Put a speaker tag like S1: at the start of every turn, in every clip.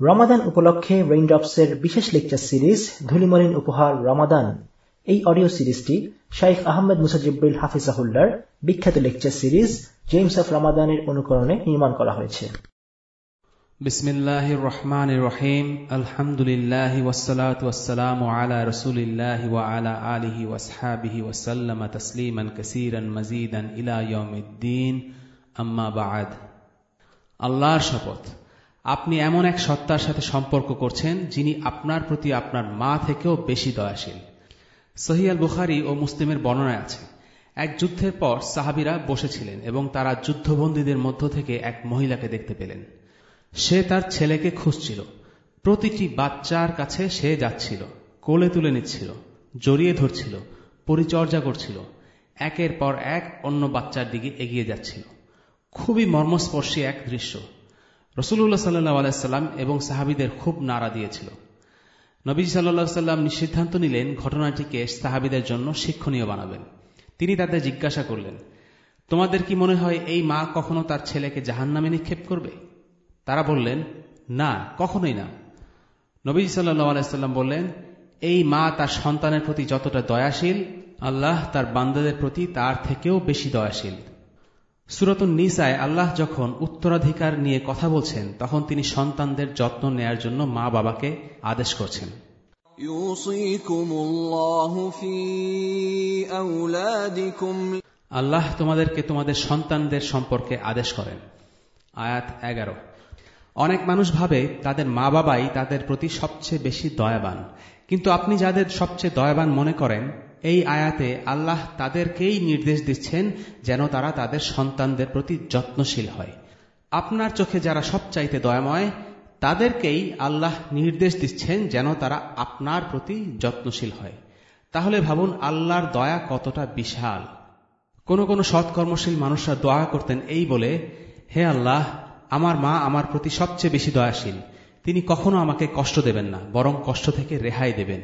S1: রমাদান উপলক্ষে রেইনড্রপসের বিশেষ lecture series ধুলিমলিন উপহার রমাদান এই অডিও সিরিজটি শাইখ আহমেদ মুসাজিব্বিল হাফিজাহুল্লার বিখ্যাত লেকচার সিরিজ জেমস অফ রমাদানের অনুকরণে নির্মাণ করা হয়েছে
S2: بسم الله الرحمن الرحيم الحمد لله والصلاة والسلام على رسول الله وعلى آله واصحابه وسلم تسليما كثيرا مزيدا إلى يوم الدين أما بعد আল্লাহর শপথ আপনি এমন এক সত্তার সাথে সম্পর্ক করছেন যিনি আপনার প্রতি আপনার মা থেকেও বেশি দয়াশীল। সহিয়াল বুখারি ও মুসলিমের বর্ণনায় আছে, এক যুদ্ধের পর সাহাবিরা বসেছিলেন এবং তারা যুদ্ধবন্দীদের মধ্য থেকে এক মহিলাকে দেখতে পেলেন। সে তার ছেলেকে খুঁজছিল। প্রতিটি বাচ্চার কাছে সে যাচ্ছিল, কোলে তুলে নিচ্ছিল, জড়িয়ে ধরছিল, পরিচর্যা করছিল, একের পর এক অন্য বাচ্চার দিকে এগিয়ে যাচ্ছিল। খুবই মর্মস্পর্শী এক দৃশ্য। রসুল্লাহ সাল্লাহ আলাইসাল্লাম এবং সাহাবিদের খুব নাড়া দিয়েছিল। নবী সাল্লাহ সাল্লাম সিদ্ধান্ত নিলেন ঘটনাটিকে সাহাবিদের জন্য শিক্ষণীয় বানাবেন। তিনি তাদের জিজ্ঞাসা করলেন, তোমাদের কি মনে হয় এই মা কখনো তার ছেলেকে জাহান নামে নিক্ষেপ করবে? তারা বললেন, না, কখনোই না। নবী সাল্লাহ আলাইসাল্লাম বললেন, এই মা তার সন্তানের প্রতি যতটা দয়াশীল, আল্লাহ তার বান্দাদের প্রতি তার থেকেও বেশি দয়াশীল। সুরতুন নিসায় আল্লাহ যখন উত্তরাধিকার নিয়ে কথা বলছেন তখন তিনি সন্তানদের যত্ন নেয়ার জন্য মা বাবাকে আদেশ করছেন। আল্লাহ তোমাদেরকে তোমাদের সন্তানদের সম্পর্কে আদেশ করেন। আয়াত এগারো। অনেক মানুষ ভাবে তাদের মা বাবাই তাদের প্রতি সবচেয়ে বেশি দয়াবান। কিন্তু আপনি যাদের সবচেয়ে দয়াবান মনে করেন এই আয়াতে আল্লাহ তাদেরকেই নির্দেশ দিচ্ছেন যেন তারা তাদের সন্তানদের প্রতি যত্নশীল হয়। আপনার চোখে যারা সবচাইতে দয়াময়, তাদেরকেই আল্লাহ নির্দেশ দিচ্ছেন যেন তারা আপনার প্রতি যত্নশীল হয়। তাহলে ভাবুন, আল্লাহর দয়া কতটা বিশাল। কোন কোন সৎকর্মশীল মানুষরা দয়া করতেন এই বলে, হে আল্লাহ, আমার মা আমার প্রতি সবচেয়ে বেশি দয়াশীল। তিনি কখনো আমাকে কষ্ট দেবেন না, বরং কষ্ট থেকে রেহাই দেবেন।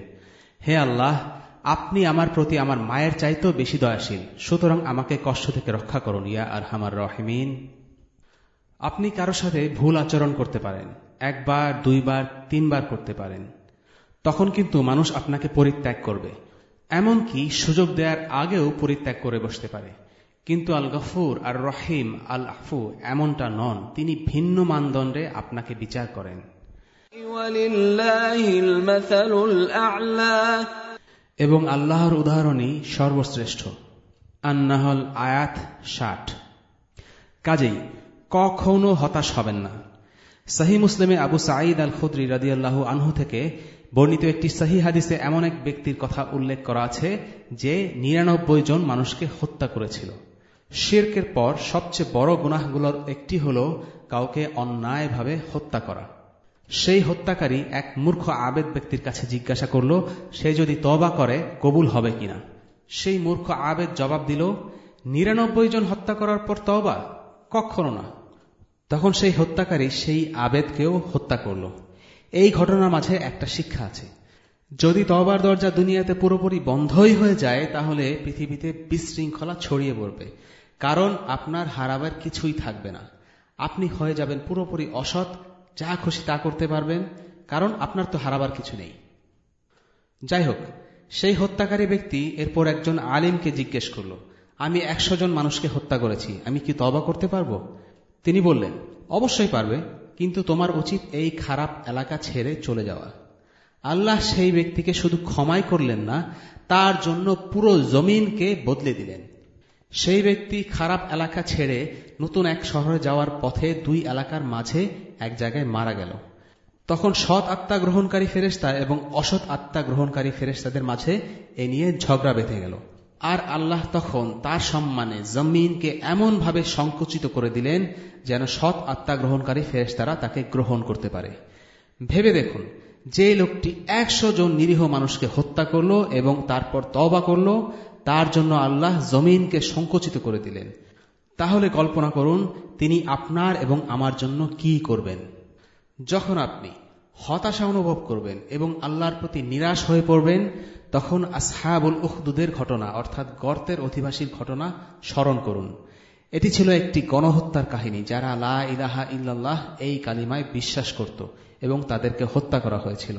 S2: হে আল্লাহ আপনি আমার প্রতি আমার মায়ের চাইতেও বেশি দয়াশীল। সুতরাং আমাকে কষ্ট থেকে রক্ষা করুন, ইয়া আর হামার রহিমিন। আপনি কারও সাথে ভুল আচরণ করতে পারেন, একবার, দুইবার, তিনবার করতে পারেন। তখন কিন্তু মানুষ আপনাকে পরিত্যাগ করবে। এমনকি সুযোগ দেওয়ার আগেও পরিত্যাগ করে বসতে পারে। কিন্তু আল গফুর আর রহিম আল আফু এমনটা নন, তিনি ভিন্ন মানদণ্ডে আপনাকে বিচার করেন। এবং আল্লাহর উদাহরণই সর্বশ্রেষ্ঠ। আন্নাহল আয়াত ষাট। কাজেই কখনো হতাশ হবেন না। সাহি মুসলিমে আবু সাঈদ আল খুদ্রি রাদিয়াল্লাহু আনহু থেকে বর্ণিত একটি সাহি হাদিসে এমন এক ব্যক্তির কথা উল্লেখ করা আছে যে নিরানব্বই জন মানুষকে হত্যা করেছিল। শির্কের পর সবচেয়ে বড় গুনাহগুলোর একটি হল কাউকে অন্যায়ভাবে হত্যা করা। সেই হত্যাকারী এক মূর্খ আবেদ ব্যক্তির কাছে জিজ্ঞাসা করল, সে যদি তবা করে, কবুল হবে কিনা সেই মূর্খ আবেদ জবাব দিল, নিরানব্বই জন হত্যা করার পর তবা কখনো না। তখন সেই হত্যাকারী সেই আবেদকেও হত্যা করল। এই ঘটনার মাঝে একটা শিক্ষা আছে। যদি তবার দরজা দুনিয়াতে পুরোপুরি বন্ধই হয়ে যায়, তাহলে পৃথিবীতে বিশৃঙ্খলা ছড়িয়ে পড়বে। কারণ আপনার হারাবার কিছুই থাকবে না। আপনি হয়ে যাবেন পুরোপুরি অসৎ যা খুশি তা করতে পারবেন, কারণ আপনার তো হারাবার কিছু নেই। যাই হোক সেই হত্যাকারী ব্যক্তি এরপর একজন আলিমকে জিজ্ঞেস করল, আমি একশো জন মানুষকে হত্যা করেছি, আমি কি তবা করতে পারব? তিনি বললেন, অবশ্যই পারবে, কিন্তু তোমার উচিত এই খারাপ এলাকা ছেড়ে চলে যাওয়া। আল্লাহ সেই ব্যক্তিকে শুধু ক্ষমাই করলেন না, তার জন্য পুরো জমিনকে বদলে দিলেন। সেই ব্যক্তি খারাপ এলাকা ছেড়ে নতুন এক শহরে যাওয়ার পথে দুই এলাকার মাঝে এক জায়গায় মারা গেল। তখন সৎ আত্মা গ্রহণকারী ফেরেস্তা এবং অসৎ আত্মা গ্রহণকারী ফেরেস্তাদের মাঝে এ নিয়ে ঝগড়া বেঁধে গেল। আর আল্লাহ তখন তার সম্মানে জমিনকে এমনভাবে সংকুচিত করে দিলেন যেন সৎ আত্মা গ্রহণকারী ফেরেস্তারা তাকে গ্রহণ করতে পারে। ভেবে দেখুন, যে লোকটি একশো জন নিরীহ মানুষকে হত্যা করল এবং তারপর তবা করল তার জন্য আল্লাহ জমিনকে সংকুচিত করে দিলেন। তাহলে কল্পনা করুন, তিনি আপনার এবং আমার জন্য কি করবেন। যখন আপনি হতাশা অনুভব করবেন এবং আল্লাহর প্রতি নিরাশ হয়ে পড়বেন, তখন আসহাবুল উখদুদের ঘটনা, অর্থাৎ গর্তের অধিবাসীর ঘটনা, স্মরণ করুন। এটি ছিল একটি গণহত্যার কাহিনী, যারা লা ইলাহা ইল্লাল্লাহ এই কালিমায় বিশ্বাস করত এবং তাদেরকে হত্যা করা হয়েছিল।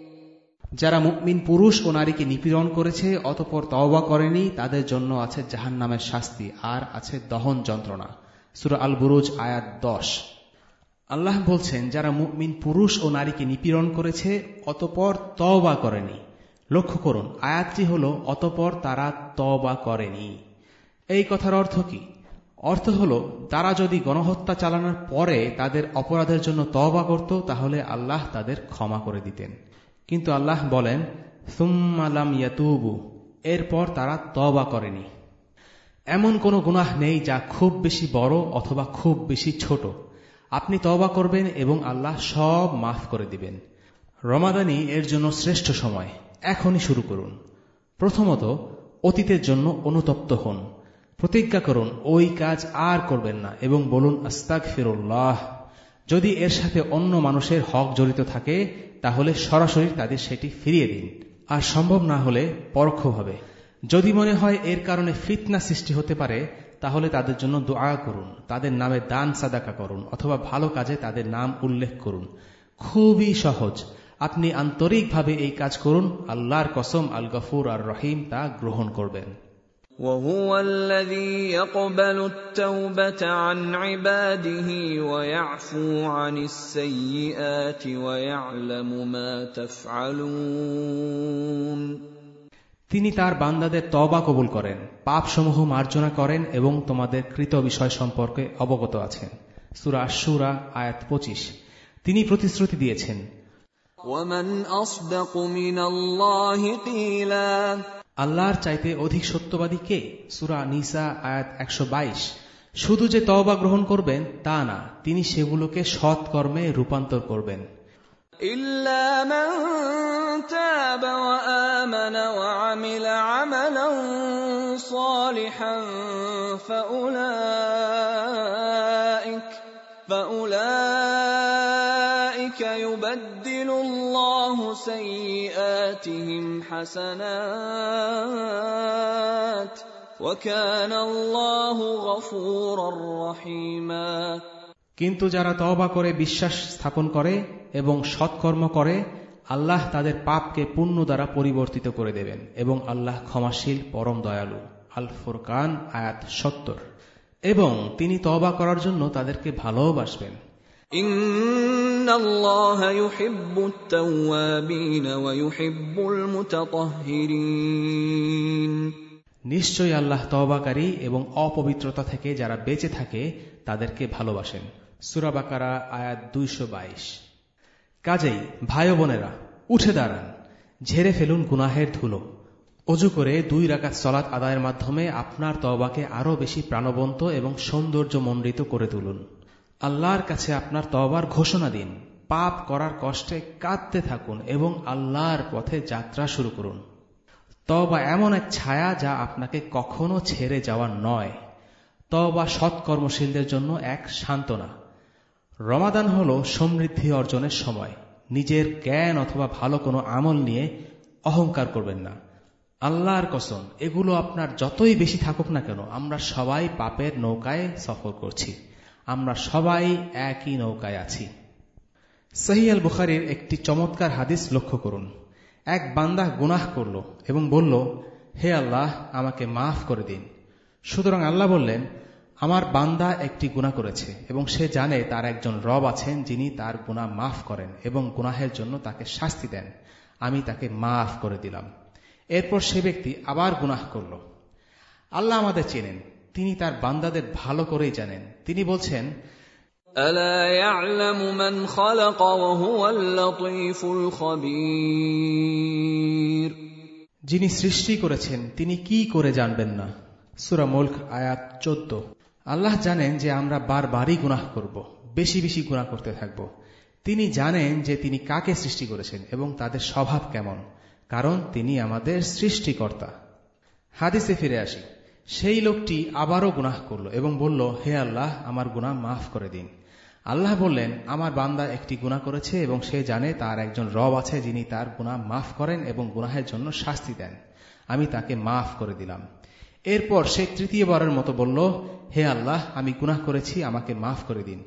S2: যারা মুকমিন পুরুষ ও নারীকে নিপীড়ন করেছে, অতপর তওবা করেনি, তাদের জন্য আছে জাহান নামের শাস্তি, আর আছে দহন যন্ত্রণা। সুর আল বুরুজ আয়াত দশ। আল্লাহ বলছেন, যারা মুকমিন পুরুষ ও নারীকে নিপীড়ন করেছে, অতপর তওবা করেনি। লক্ষ্য করুন, আয়াতটি হল, অতপর তারা তওবা করেনি। এই কথার অর্থ কি? অর্থ হল, তারা যদি গণহত্যা চালানোর পরে তাদের অপরাধের জন্য তওবা করত, তাহলে আল্লাহ তাদের ক্ষমা করে দিতেন। কিন্তু আল্লাহ বলেন সুম্মালাম ইয়াতুবু এরপর তারা তবা করেনি। এমন কোনো গুনাহ নেই যা খুব বেশি বড় অথবা খুব বেশি ছোট। আপনি তবা করবেন এবং আল্লাহ সব মাফ করে দিবেন। রমাদানি এর জন্য শ্রেষ্ঠ সময়। এখনই শুরু করুন। প্রথমত, অতীতের জন্য অনুতপ্ত হন। প্রতিজ্ঞা করুন, ওই কাজ আর করবেন না এবং বলুন আস্তাক ফিরুল্লাহ যদি এর সাথে অন্য মানুষের হক জড়িত থাকে তাহলে সরাসরি তাদের সেটি ফিরিয়ে দিন। আর সম্ভব না হলে পরোক্ষভাবে যদি মনে হয় এর কারণে ফিতনা সৃষ্টি হতে পারে, তাহলে তাদের জন্য দোয়া করুন, তাদের নামে দান, সাদাকা করুন, অথবা ভালো কাজে তাদের নাম উল্লেখ করুন। খুবই সহজ। আপনি আন্তরিকভাবে এই কাজ করুন, আল্লাহর কসম আল গফুর আর রহিম তা গ্রহণ করবেন।
S3: وهو الذي يقبل التوبه عن عباده ويعفو عن السيئات ويعلم ما تفعلون
S2: তিনি তার বান্দাদের তবা কবুল করেন পাপসমূহ মার্জনা করেন এবং তোমাদের কৃত বিষয় সম্পর্কে অবগত আছেন সুরা সুরা আয়াত পঁচিশ তিনি প্রতিশ্রুতি দিয়েছেন
S3: ومن اصدق من الله قيلا
S2: আল্লাহর চাইতে অধিক সত্যবাদী কে সুরা নিসা আয়াত একশো শুধু যে তওবা গ্রহণ করবেন তা না তিনি সেগুলোকে সৎকর্মে রূপান্তর করবেন
S3: إلا من تاب وآمن وعمل عملا صالحا فأولئك فأولئك يبدل الله سيئاتهم حسنات وكان الله غفورا رحيما
S2: কিন্তু যারা তওবা করে বিশ্বাস স্থাপন করে এবং সৎকর্ম করে আল্লাহ তাদের পাপকে পুণ্য দ্বারা পরিবর্তিত করে দেবেন এবং আল্লাহ ক্ষমাশীল পরম দয়ালু আল ফুরকান আয়াত সত্তর এবং তিনি তওবা করার জন্য তাদেরকে ভালোবাসবেন নিশ্চয় আল্লাহ তবাকারী এবং অপবিত্রতা থেকে যারা বেঁচে থাকে, তাদেরকে ভালোবাসেন। সুরাবাকারা আয়াত দুইশো বাইশ। কাজেই ভাই বোনেরা, উঠে দাঁড়ান, ঝেড়ে ফেলুন গুনাহের ধুলো। অজু করে দুই রাকাত সলাৎ আদায়ের মাধ্যমে আপনার তবাকে আরও বেশি প্রাণবন্ত এবং সৌন্দর্যমণ্ডিত করে তুলুন। আল্লাহর কাছে আপনার তবার ঘোষণা দিন। পাপ করার কষ্টে কাঁদতে থাকুন এবং আল্লাহর পথে যাত্রা শুরু করুন। তবা এমন এক ছায়া যা আপনাকে কখনো ছেড়ে যাওয়া নয়। তবা সৎকর্মশীলদের জন্য এক সান্ত্বনা। রমাদান হল সমৃদ্ধি অর্জনের সময়। নিজের জ্ঞান অথবা ভালো কোনো আমল নিয়ে অহংকার করবেন না। আল্লাহর কসম, এগুলো আপনার যতই বেশি থাকুক না কেন, আমরা সবাই পাপের নৌকায় সফর করছি। আমরা সবাই একই নৌকায় আছি। সহিয়াল বুখারির একটি চমৎকার হাদিস লক্ষ্য করুন। এক বান্দা গুনাহ করল এবং বলল, হে আল্লাহ, আমাকে মাফ করে দিন। সুতরাং আল্লাহ বললেন, আমার বান্দা একটি গুণা করেছে এবং সে জানে তার একজন রব আছেন যিনি তার গুণা মাফ করেন এবং গুনাহের জন্য তাকে শাস্তি দেন। আমি তাকে মাফ করে দিলাম। এরপর সে ব্যক্তি আবার গুনাহ করল। আল্লাহ আমাদের চেনেন তিনি তার বান্দাদের ভালো করেই জানেন। তিনি বলছেন যিনি সৃষ্টি করেছেন তিনি কি করে জানবেন না? সুরা আয়াত চোদ্দ। আল্লাহ জানেন যে আমরা বারবারই গুনাহ করব বেশি বেশি গুণা করতে থাকব। তিনি জানেন যে তিনি কাকে সৃষ্টি করেছেন এবং তাদের স্বভাব কেমন কারণ তিনি আমাদের সৃষ্টিকর্তা। হাদিসে ফিরে আসি। সেই লোকটি আবারও গুনাহ করল এবং বলল, হে আল্লাহ, আমার গুনাহ মাফ করে দিন। আল্লাহ বললেন, আমার বান্দা একটি গুণা করেছে এবং সে জানে তার একজন রব আছে যিনি তার গুনাহ মাফ করেন এবং গুনাহের জন্য শাস্তি দেন। আমি তাকে মাফ করে দিলাম। এরপর সে তৃতীয়বারের মতো বলল, হে আল্লাহ, আমি গুনাহ করেছি, আমাকে মাফ করে দিন।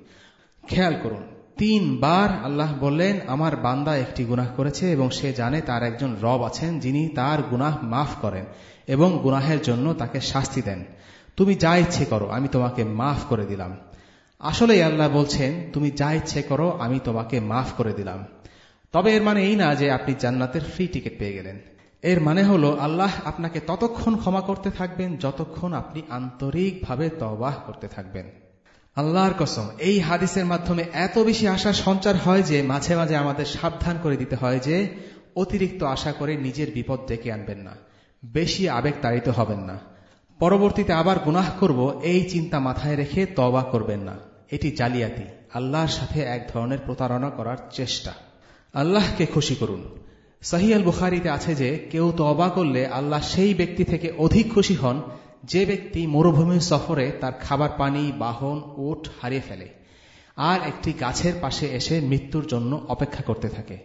S2: খেয়াল করুন তিনবার আল্লাহ বললেন, আমার বান্দা একটি গুনাহ করেছে এবং সে জানে তার একজন রব আছেন যিনি তার গুনাহ মাফ করেন এবং গুনাহের জন্য তাকে শাস্তি দেন। তুমি যা ইচ্ছে করো, আমি তোমাকে মাফ করে দিলাম। আসলে আল্লাহ বলছেন, তুমি যা ইচ্ছে করো, আমি তোমাকে মাফ করে দিলাম। তবে এর মানে এই না যে আপনি জান্নাতের ফ্রি টিকিট পেয়ে গেলেন। এর মানে হলো, আল্লাহ আপনাকে ততক্ষণ ক্ষমা করতে থাকবেন, যতক্ষণ আপনি আন্তরিকভাবে তবাহ করতে থাকবেন। আল্লাহর কসম, এই হাদিসের মাধ্যমে এত বেশি আশা সঞ্চার হয় যে মাঝে মাঝে আমাদের সাবধান করে দিতে হয় যে অতিরিক্ত আশা করে নিজের বিপদ ডেকে আনবেন না, বেশি আবেগ তাড়িত হবেন না। পরবর্তীতে আবার গুনাহ করব, এই চিন্তা মাথায় রেখে তবা করবেন না। এটি জালিয়াতি, আল্লাহর সাথে এক ধরনের প্রতারণা করার চেষ্টা। আল্লাহকে খুশি করুন। সাহি আল বুখারিতে আছে যে, কেউ তবা করলে আল্লাহ সেই ব্যক্তি থেকে অধিক খুশি হন যে ব্যক্তি মরুভূমির সফরে তার খাবার পানি, বাহন উট হারিয়ে ফেলে আর একটি গাছের পাশে এসে মৃত্যুর জন্য অপেক্ষা করতে থাকে।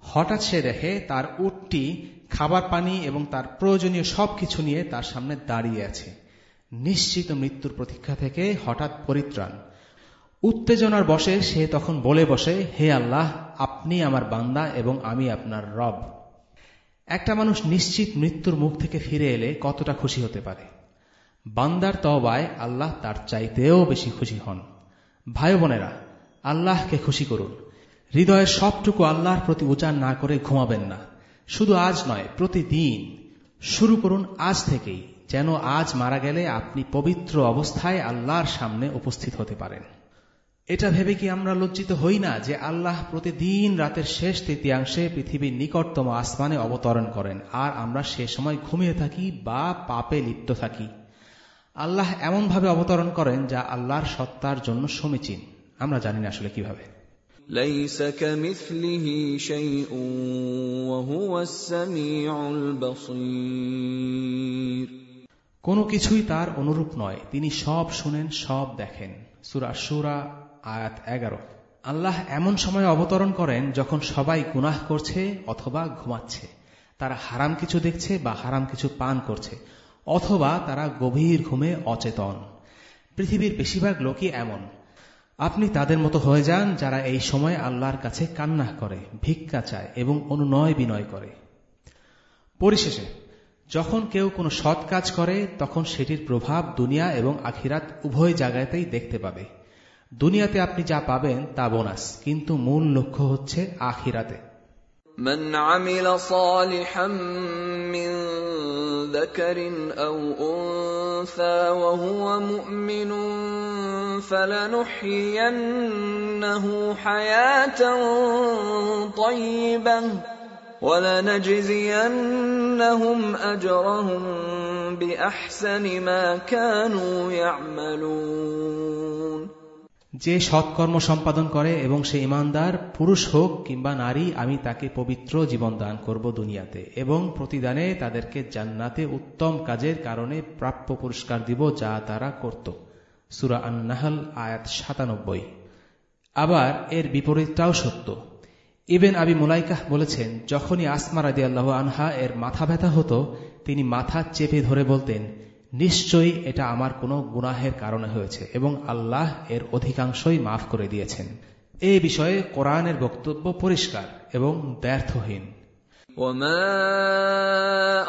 S2: হঠাৎ সে দেখে তার উটটি খাবার পানি এবং তার প্রয়োজনীয় সবকিছু নিয়ে তার সামনে দাঁড়িয়ে আছে। নিশ্চিত মৃত্যুর প্রতীক্ষা থেকে হঠাৎ পরিত্রাণ। উত্তেজনার বসে সে তখন বলে বসে, হে আল্লাহ, আপনি আমার বান্দা এবং আমি আপনার রব। একটা মানুষ নিশ্চিত মৃত্যুর মুখ থেকে ফিরে এলে কতটা খুশি হতে পারে। বান্দার তবায় আল্লাহ তার চাইতেও বেশি খুশি হন। ভাই বোনেরা, আল্লাহকে খুশি করুন। হৃদয়ের সবটুকু আল্লাহর প্রতি উচার না করে ঘুমাবেন না। শুধু আজ নয়, প্রতিদিন। শুরু করুন আজ থেকেই, যেন আজ মারা গেলে আপনি পবিত্র অবস্থায় আল্লাহর সামনে উপস্থিত হতে পারেন। এটা ভেবে কি আমরা লজ্জিত হই না যে আল্লাহ প্রতিদিন রাতের শেষ তৃতীয়াংশে পৃথিবীর নিকটতম আসমানে অবতরণ করেন, আর আমরা সে সময় ঘুমিয়ে থাকি বা পাপে লিপ্ত থাকি? আল্লাহ এমনভাবে অবতরণ করেন যা আল্লাহর সত্তার জন্য সমীচীন। আমরা জানি না আসলে কীভাবে। কোনো কিছুই তার অনুরূপ নয়। তিনি সব শুনেন সব দেখেন। সুরা সুরা আয়াত এগারো। আল্লাহ এমন সময় অবতরণ করেন যখন সবাই গুনাহ করছে অথবা ঘুমাচ্ছে। তারা হারাম কিছু দেখছে বা হারাম কিছু পান করছে। অথবা তারা গভীর ঘুমে অচেতন পৃথিবীর বেশিরভাগ লোকই এমন আপনি তাদের মতো হয়ে যান যারা এই সময় আল্লাহর কাছে কান্না করে ভিক্ষা চায় এবং অনুনয় বিনয় করে পরিশেষে যখন কেউ কোনো সৎ কাজ করে তখন সেটির প্রভাব দুনিয়া এবং আখিরাত উভয় জায়গাতেই দেখতে পাবে দুনিয়াতে আপনি যা পাবেন তা বোনাস কিন্তু মূল লক্ষ্য হচ্ছে আখিরাতে
S3: من عمل صالحا من ذكر أو أنثى وهو مؤمن فلنحيينه حياة طيبة ولنجزينهم أجرهم بأحسن ما كانوا يعملون.
S2: যে সৎকর্ম সম্পাদন করে এবং সে ইমানদার, পুরুষ হোক কিংবা নারী, আমি তাকে পবিত্র জীবন দান করব দুনিয়াতে এবং প্রতিদানে তাদেরকে জান্নাতে উত্তম কাজের কারণে প্রাপ্য পুরস্কার দিব যা তারা করত। সুরা আন্নাহাল, আয়াত সাতানব্বই। আবার এর বিপরীতটাও সত্য। ইবেন আবি মুলাইকাহ বলেছেন, যখনই আসমা রাদি আল্লাহ আনহা এর মাথা ব্যথা হতো, তিনি মাথা চেপে ধরে বলতেন নিশ্চয়ই এটা আমার কোনো গুনাহের কারণে হয়েছে এবং আল্লাহ এর অধিকাংশই মাফ করে দিয়েছেন এই বিষয়ে কোরআনের বক্তব্য পরিষ্কার এবং ব্যর্থহীন
S3: وما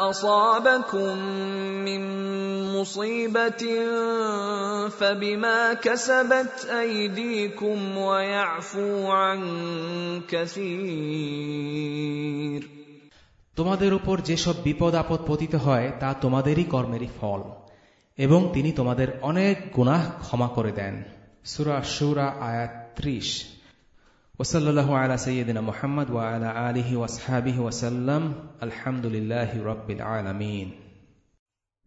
S3: اصابكم من مصيبه فبما كسبت ايديكم ويعفو عن كثير
S2: তোমাদের উপর যেসব বিপদ আপদ পতিত হয়, তা তোমাদেরই কর্মেরই ফল, এবং তিনি তোমাদের অনেক গুনাহ ক্ষমা করে দেন। সুরা সুরা আয়াত ত্রিশ। ওসল্লাহ আলা সৈয়দিনা মোহাম্মদ ওয়া আলা আলিহি ওয়াসহাবিহি ওয়াসাল্লাম আলহামদুলিল্লাহ রব্বিল আলামিন।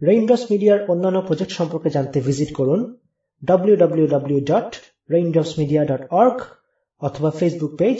S1: রেইনড্রপস মিডিয়ার অন্যান্য প্রজেক্ট সম্পর্কে জানতে ভিজিট করুন W W W dot raindrops media dot www.raindropsmedia.org অথবা Facebook page